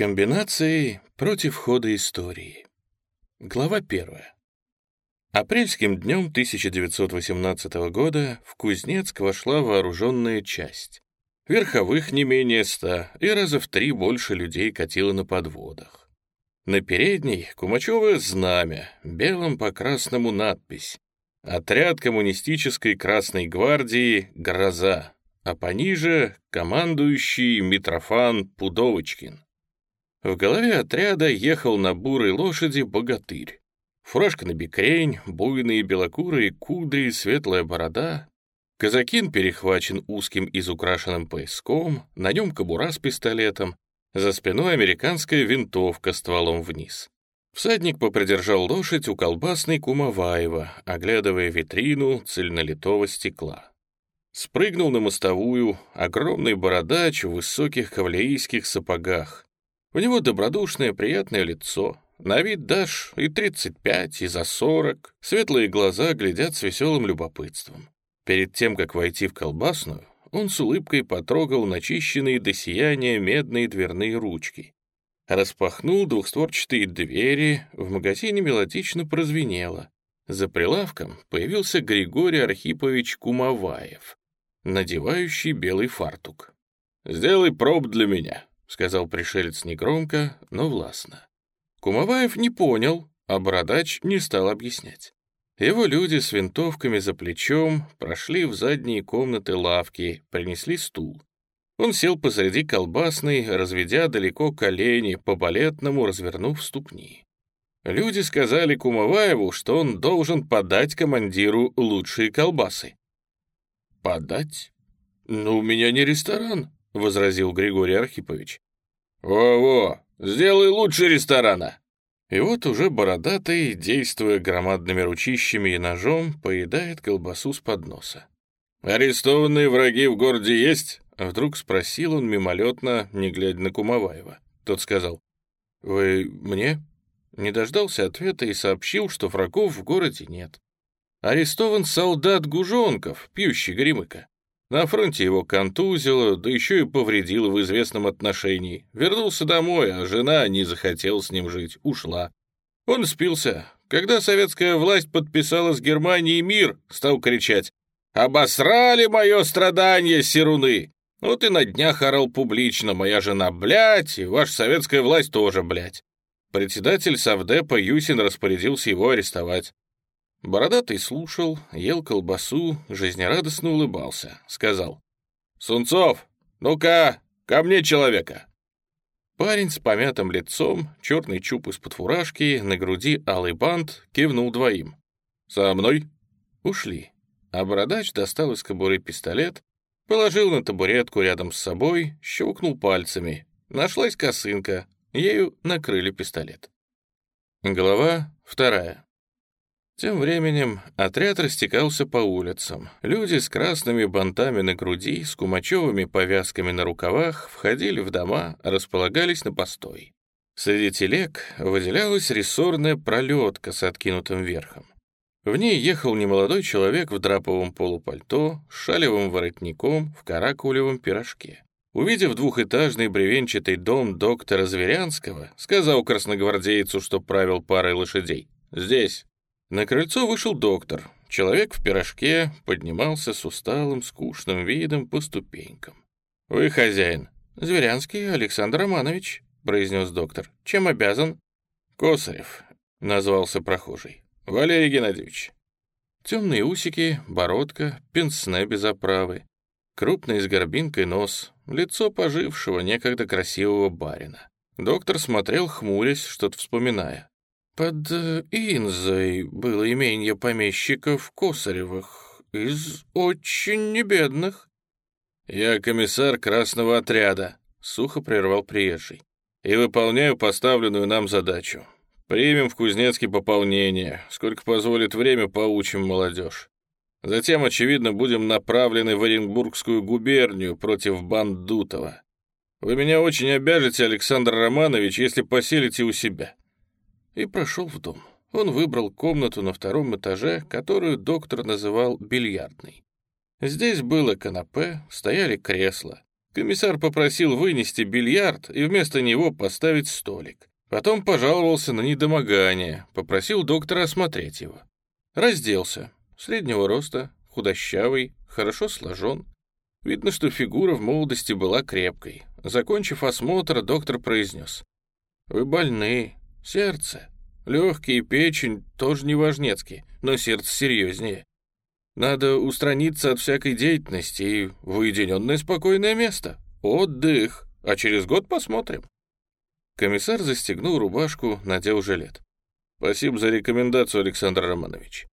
Комбинации против хода истории. Глава первая. Апрельским днем 1918 года в Кузнецк вошла вооруженная часть. Верховых не менее ста, и раза в три больше людей катило на подводах. На передней Кумачевое знамя, белым по красному надпись. Отряд коммунистической Красной гвардии «Гроза», а пониже — командующий Митрофан Пудовочкин. В голове отряда ехал на бурой лошади богатырь. Фуражка на бекрень, буйные белокурые кудри, светлая борода. Казакин перехвачен узким изукрашенным пояском, на нем кобура с пистолетом, за спиной американская винтовка стволом вниз. Всадник попридержал лошадь у колбасной Кумаваева, оглядывая витрину цельнолитого стекла. Спрыгнул на мостовую огромный бородач в высоких кавалерийских сапогах. У него добродушное, приятное лицо. На вид дашь и 35, и за 40. Светлые глаза глядят с веселым любопытством. Перед тем, как войти в колбасную, он с улыбкой потрогал начищенные до сияния медные дверные ручки. Распахнул двухстворчатые двери, в магазине мелодично прозвенело. За прилавком появился Григорий Архипович Кумаваев, надевающий белый фартук. «Сделай проб для меня», — сказал пришелец негромко, но властно. Кумаваев не понял, а Бородач не стал объяснять. Его люди с винтовками за плечом прошли в задние комнаты лавки, принесли стул. Он сел посреди колбасной, разведя далеко колени, по-балетному развернув ступни. Люди сказали Кумаваеву, что он должен подать командиру лучшие колбасы. «Подать? Ну, у меня не ресторан», — возразил Григорий Архипович. «Во-во, сделай лучше ресторана!» И вот уже бородатый, действуя громадными ручищами и ножом, поедает колбасу с подноса. «Арестованные враги в городе есть?» Вдруг спросил он мимолетно, не глядя на Кумаваева. Тот сказал, «Вы мне?» Не дождался ответа и сообщил, что врагов в городе нет. Арестован солдат Гужонков, пьющий гремыка. На фронте его контузило, да еще и повредило в известном отношении. Вернулся домой, а жена не захотела с ним жить, ушла. Он спился. Когда советская власть подписала с Германией мир, стал кричать «Обосрали мое страдание, серуны!» Вот и на днях орал публично «Моя жена, блядь, и ваша советская власть тоже, блядь». Председатель Совдепа Юсин распорядился его арестовать. Бородатый слушал, ел колбасу, жизнерадостно улыбался. Сказал, «Сунцов, ну-ка, ко мне человека!» Парень с помятым лицом, черный чуб из-под фуражки, на груди алый бант, кивнул двоим. «За мной!» Ушли. А бородач достал из кобуры пистолет, положил на табуретку рядом с собой, щелкнул пальцами. Нашлась косынка, ею накрыли пистолет. Глава вторая. Тем временем отряд растекался по улицам. Люди с красными бантами на груди, с кумачевыми повязками на рукавах входили в дома, располагались на постой. Среди телег выделялась рессорная пролетка с откинутым верхом. В ней ехал немолодой человек в драповом полупальто, с шалевым воротником, в каракулевом пирожке. Увидев двухэтажный бревенчатый дом доктора Зверянского, сказал красногвардейцу, что правил парой лошадей. «Здесь, на крыльцо вышел доктор. Человек в пирожке поднимался с усталым, скучным видом по ступенькам. «Вы хозяин?» «Зверянский Александр Романович», — произнес доктор. «Чем обязан?» «Косарев», — назвался прохожий. «Валерий Геннадьевич». Темные усики, бородка, пенсне без оправы, крупный с горбинкой нос, лицо пожившего, некогда красивого барина. Доктор смотрел, хмурясь, что-то вспоминая. Под э, Инзой было имение помещиков Косаревых, из очень небедных. «Я комиссар красного отряда», — сухо прервал приезжий, «и выполняю поставленную нам задачу. Примем в Кузнецке пополнение, сколько позволит время, поучим молодежь. Затем, очевидно, будем направлены в Оренбургскую губернию против Бандутова. Вы меня очень обяжете, Александр Романович, если поселите у себя и прошел в дом. Он выбрал комнату на втором этаже, которую доктор называл бильярдной. Здесь было канапе, стояли кресла. Комиссар попросил вынести бильярд и вместо него поставить столик. Потом пожаловался на недомогание, попросил доктора осмотреть его. Разделся. Среднего роста, худощавый, хорошо сложен. Видно, что фигура в молодости была крепкой. Закончив осмотр, доктор произнес. «Вы больны. Сердце. Легкие печень тоже не важнецкие, но сердце серьезнее. Надо устраниться от всякой деятельности и в уединенное спокойное место. Отдых. А через год посмотрим». Комиссар застегнул рубашку, надел жилет. «Спасибо за рекомендацию, Александр Романович».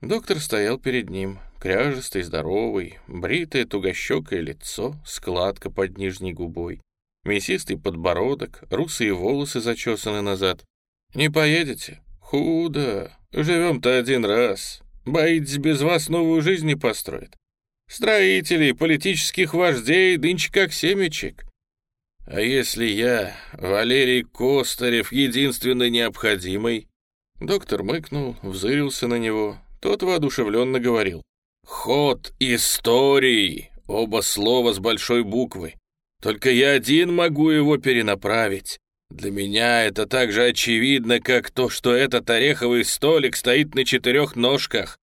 Доктор стоял перед ним, кряжестый, здоровый, бритое тугощекое лицо, складка под нижней губой, мясистый подбородок, русые волосы зачесаны назад. «Не поедете? Худо. Живем-то один раз. Боитесь, без вас новую жизнь не построить. Строителей, политических вождей, нынче как семечек. А если я, Валерий Костарев, единственный необходимый?» Доктор мыкнул, взырился на него. Тот воодушевленно говорил. «Ход истории!» Оба слова с большой буквы. Только я один могу его перенаправить. Для меня это так же очевидно, как то, что этот ореховый столик стоит на четырех ножках.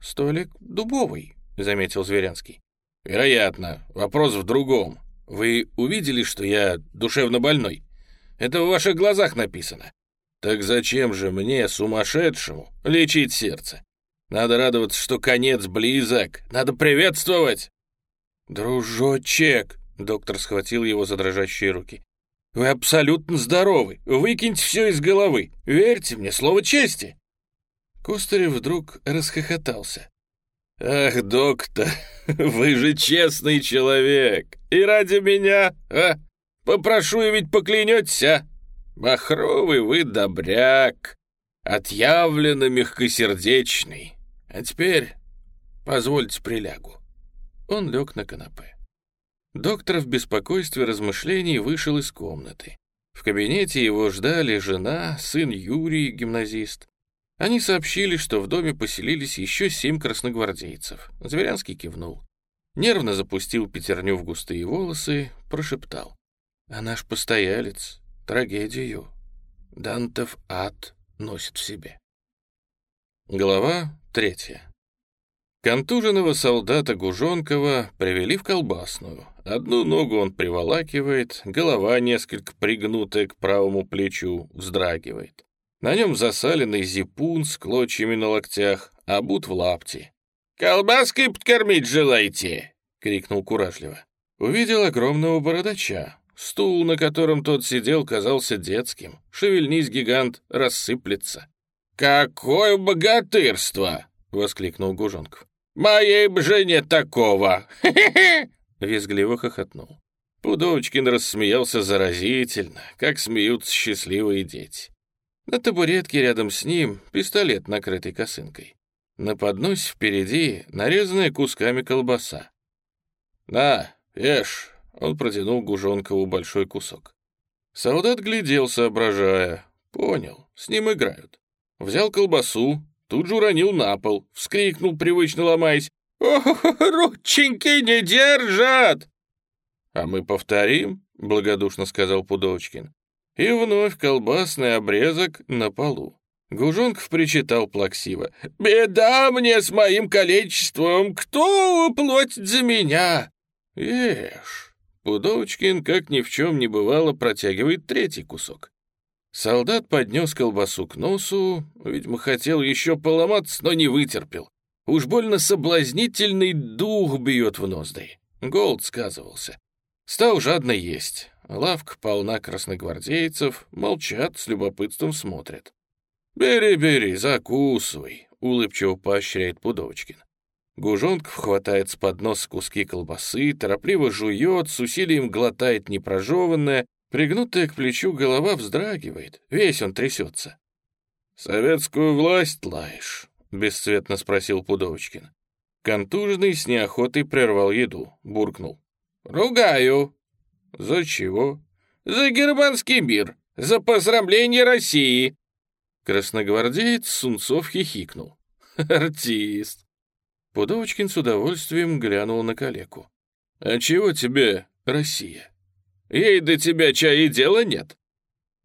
«Столик дубовый», — заметил Зверянский. «Вероятно. Вопрос в другом. Вы увидели, что я душевно больной? Это в ваших глазах написано. Так зачем же мне, сумасшедшему, лечить сердце? Надо радоваться, что конец близок. Надо приветствовать!» «Дружочек!» — доктор схватил его за дрожащие руки. «Вы абсолютно здоровы. Выкиньте все из головы. Верьте мне, слово чести!» Костарев вдруг расхохотался. «Ах, доктор, вы же честный человек. И ради меня, а? Попрошу, и ведь поклянетесь, а? Махровый вы добряк, отъявленно мягкосердечный. А теперь позвольте прилягу». Он лег на канапе. Доктор в беспокойстве размышлений вышел из комнаты. В кабинете его ждали жена, сын Юрий, гимназист. Они сообщили, что в доме поселились еще семь красногвардейцев. Зверянский кивнул. Нервно запустил пятерню в густые волосы, прошептал. «А наш постоялец трагедию. Дантов ад носит в себе». Глава Третье. Контуженного солдата Гужонкова привели в колбасную. Одну ногу он приволакивает, голова несколько пригнутая к правому плечу, вздрагивает. На нем засаленный зипун с клочьями на локтях, обут в лапти. «Колбаской подкормить желаете?» — крикнул куражливо. Увидел огромного бородача. Стул, на котором тот сидел, казался детским. Шевельнись, гигант, рассыплется. «Какое богатырство!» — воскликнул Гужонков. «Моей б жене такого!» Визгливо хохотнул. Пудовочкин рассмеялся заразительно, как смеются счастливые дети. На табуретке рядом с ним пистолет, накрытый косынкой. На подносе впереди нарезанная кусками колбаса. «На, ешь!» — он протянул Гужонкову большой кусок. Солдат глядел, соображая. Понял, с ним играют. Взял колбасу, тут же уронил на пол, вскрикнул, привычно ломаясь. «Ох, рученьки не держат!» «А мы повторим», — благодушно сказал Пудовочкин. И вновь колбасный обрезок на полу. Гужонков причитал плаксиво. «Беда мне с моим количеством! Кто уплатит за меня?» «Ешь!» Пудовочкин, как ни в чем не бывало, протягивает третий кусок. Солдат поднес колбасу к носу, видимо, хотел еще поломаться, но не вытерпел. Уж больно соблазнительный дух бьет в ноздри. Голод сказывался. Стал жадно есть. Лавка полна красногвардейцев, молчат, с любопытством смотрят. «Бери, бери, закусывай», — улыбчиво поощряет Пудовочкин. Гужонков хватает с поднос куски колбасы, торопливо жует, с усилием глотает непрожеванное, Пригнутая к плечу голова вздрагивает, весь он трясется. «Советскую власть лаешь?» — бесцветно спросил Пудовочкин. Контужный с неохотой прервал еду, буркнул. «Ругаю». «За чего?» «За германский мир, за посрамление России». Красногвардеец Сунцов хихикнул. «Артист». Пудовочкин с удовольствием глянул на калеку. «А чего тебе Россия. Ей до тебя чая и дела нет.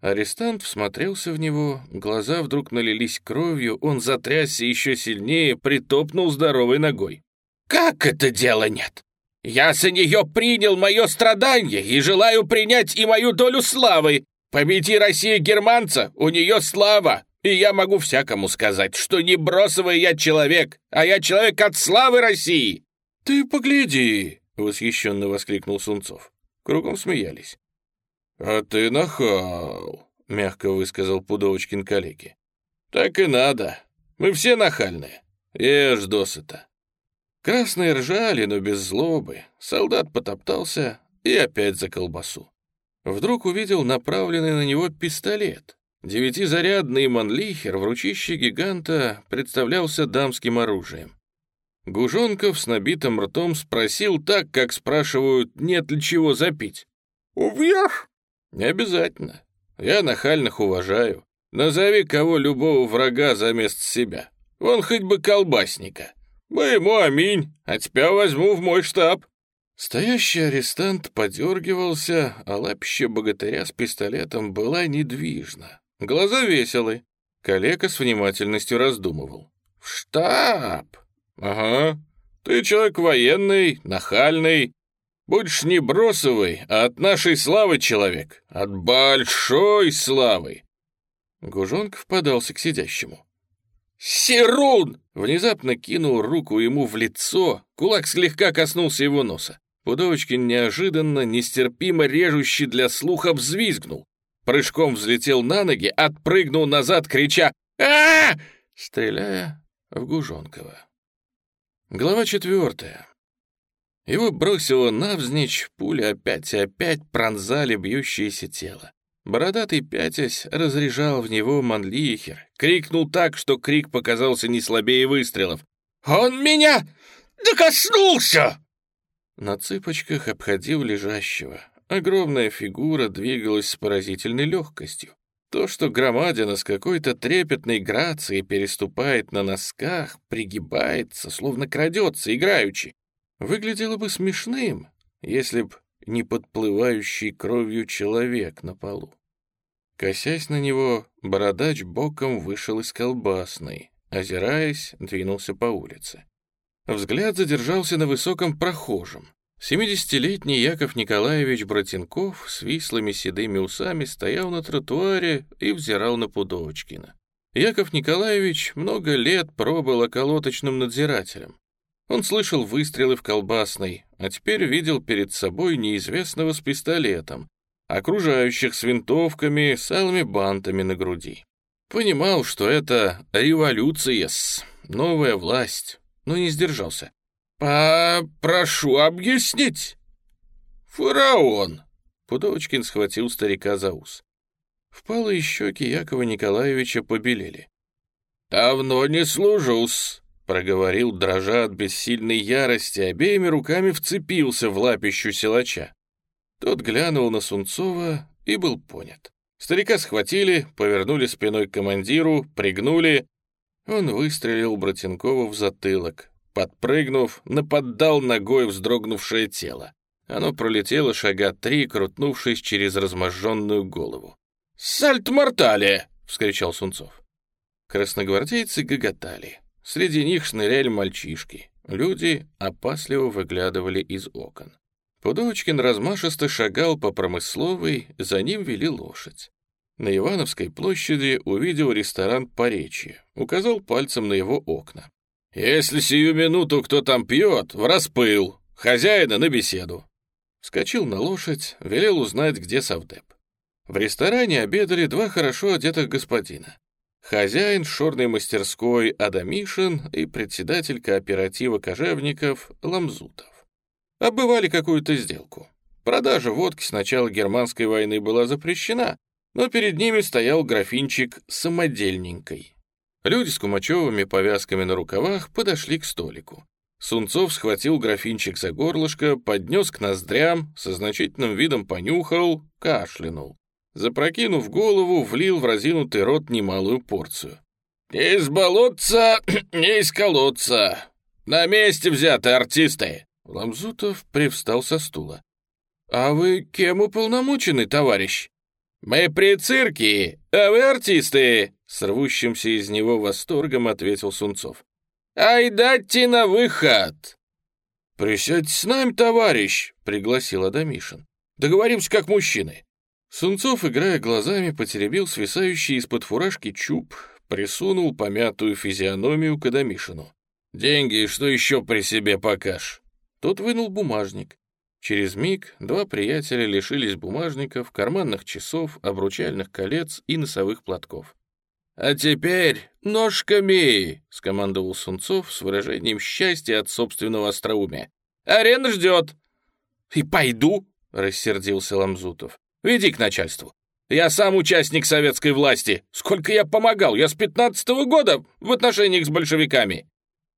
Арестант всмотрелся в него, глаза вдруг налились кровью, он затрясся еще сильнее, притопнул здоровой ногой. «Как это дело нет? Я за нее принял мое страдание и желаю принять и мою долю славы. Победи Россия германца, у нее слава, и я могу всякому сказать, что не бросовый я человек, а я человек от славы России!» «Ты погляди!» — восхищенно воскликнул Сунцов. Кругом смеялись. «А ты нахал», — мягко высказал Пудовочкин коллеге. «Так и надо. Мы все нахальные. Ешь досыта». Красные ржали, но без злобы. Солдат потоптался и опять за колбасу. Вдруг увидел направленный на него пистолет. Девятизарядный манлихер в ручище гиганта представлялся дамским оружием. Гужонков с набитым ртом спросил так, как спрашивают, нет ли чего запить. «Убьешь?» «Не обязательно. Я нахальных уважаю. Назови кого любого врага за место себя. Вон хоть бы колбасника. Моему аминь, а тебя возьму в мой штаб». Стоящий арестант подергивался, а лапище богатыря с пистолетом была недвижна. Глаза веселы. Калека с внимательностью раздумывал. «В штаб!» «Ага. Ты человек военный, нахальный, Будешь не бросовый, а от нашей славы человек. От большой славы!» Гужонков подался к сидящему. «Серун!» Внезапно кинул руку ему в лицо, кулак слегка коснулся его носа. Пудовочкин неожиданно, нестерпимо режущий для слуха взвизгнул. Прыжком взлетел на ноги, отпрыгнул назад, крича а, стреляя в Гужонкова. Глава четвертая. Его бросило навзничь, пули опять и опять пронзали бьющееся тело. Бородатый пятясь разряжал в него манлихер, крикнул так, что крик показался не слабее выстрелов. «Он меня докоснулся!» На цыпочках обходил лежащего. Огромная фигура двигалась с поразительной легкостью. То, что громадина с какой-то трепетной грацией переступает на носках, пригибается, словно крадется играючи, выглядело бы смешным, если б не подплывающий кровью человек на полу. Косясь на него, бородач боком вышел из колбасной, озираясь, двинулся по улице. Взгляд задержался на высоком прохожем. Семидесятилетний Яков Николаевич Братенков с вислыми седыми усами стоял на тротуаре и взирал на Пудовочкина. Яков Николаевич много лет пробыл околоточным надзирателем. Он слышал выстрелы в колбасной, а теперь видел перед собой неизвестного с пистолетом, окружающих с винтовками, с алыми бантами на груди. Понимал, что это революция новая власть, но не сдержался. «Попрошу объяснить!» «Фараон!» Пудовочкин схватил старика за ус. Впалые щеки Якова Николаевича побелели. «Давно не служусь проговорил, дрожа от бессильной ярости, обеими руками вцепился в лапищу силача. Тот глянул на Сунцова и был понят. Старика схватили, повернули спиной к командиру, пригнули. Он выстрелил Братенкову в затылок. Подпрыгнув, наподдал ногой вздрогнувшее тело. Оно пролетело шага три, крутнувшись через разможженную голову. «Сальт-мортале!» — вскричал Сунцов. Красногвардейцы гоготали. Среди них шныряли мальчишки. Люди опасливо выглядывали из окон. Пудовочкин размашисто шагал по промысловой, за ним вели лошадь. На Ивановской площади увидел ресторан «Поречье», указал пальцем на его окна. «Если сию минуту кто там пьет, в распыл, хозяина на беседу». Вскочил на лошадь, велел узнать, где совдеп. В ресторане обедали два хорошо одетых господина хозяин шорной мастерской Адамишин и председатель кооператива кожевников Ламзутов. Обывали какую-то сделку. Продажа водки с начала германской войны была запрещена, но перед ними стоял графинчик самодельненькой. Люди с кумачевыми повязками на рукавах подошли к столику. Сунцов схватил графинчик за горлышко, поднес к ноздрям, со значительным видом понюхал, кашлянул запрокинув голову, влил в разинутый рот немалую порцию. «Не из болотца, не из колодца. На месте взяты артисты!» Ламзутов привстал со стула. «А вы кем уполномочены, товарищ?» «Мы при цирке, а вы артисты!» С рвущимся из него восторгом ответил Сунцов. «Ай, дайте на выход!» «Присядьте с нами, товарищ!» — пригласил Адамишин. «Договоримся как мужчины». Сунцов, играя глазами, потеребил свисающий из-под фуражки чуб, присунул помятую физиономию к Адамишину. «Деньги, что еще при себе покаж?» Тот вынул бумажник. Через миг два приятеля лишились бумажников, карманных часов, обручальных колец и носовых платков. «А теперь ножками!» — скомандовал Сунцов с выражением счастья от собственного остроумия. «Арена ждет!» «И пойду!» — рассердился Ламзутов. «Веди к начальству. Я сам участник советской власти. Сколько я помогал! Я с пятнадцатого года в отношениях с большевиками!»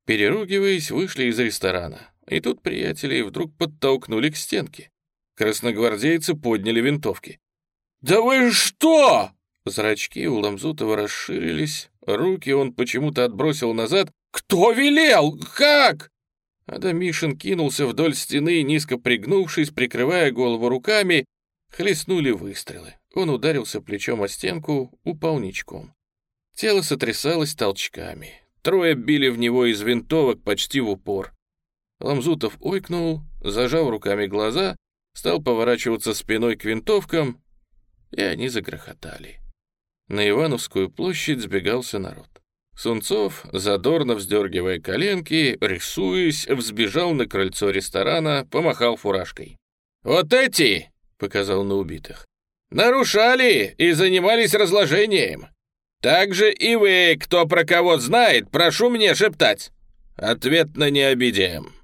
Переругиваясь, вышли из ресторана. И тут приятели вдруг подтолкнули к стенке. Красногвардейцы подняли винтовки. «Да вы что?» Зрачки у Ламзутова расширились, руки он почему-то отбросил назад. «Кто велел? Как?» Адамишин кинулся вдоль стены, низко пригнувшись, прикрывая голову руками. Хлестнули выстрелы. Он ударился плечом о стенку, упал ничком. Тело сотрясалось толчками. Трое били в него из винтовок почти в упор. Ламзутов ойкнул, зажал руками глаза, стал поворачиваться спиной к винтовкам, и они загрохотали. На Ивановскую площадь сбегался народ. Сунцов, задорно вздергивая коленки, рисуясь, взбежал на крыльцо ресторана, помахал фуражкой. «Вот эти!» — показал на убитых. «Нарушали и занимались разложением. Так же и вы, кто про кого знает, прошу мне шептать. Ответно не обидим».